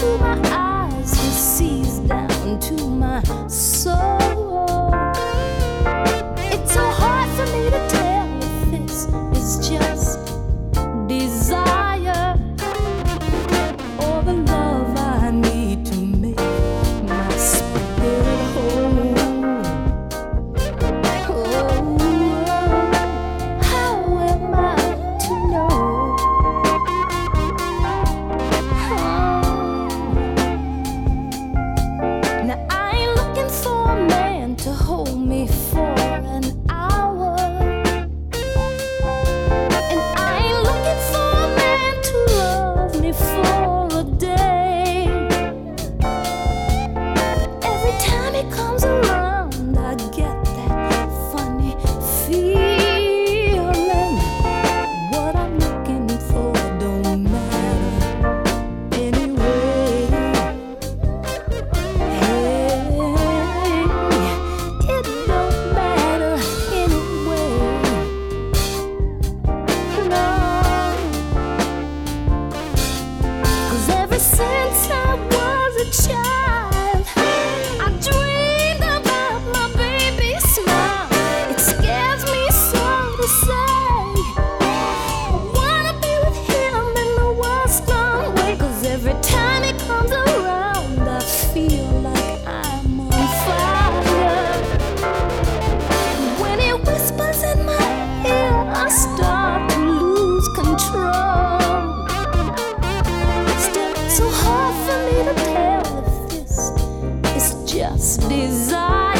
to my eyes, he sees down to my soul. Since I was a child, desire.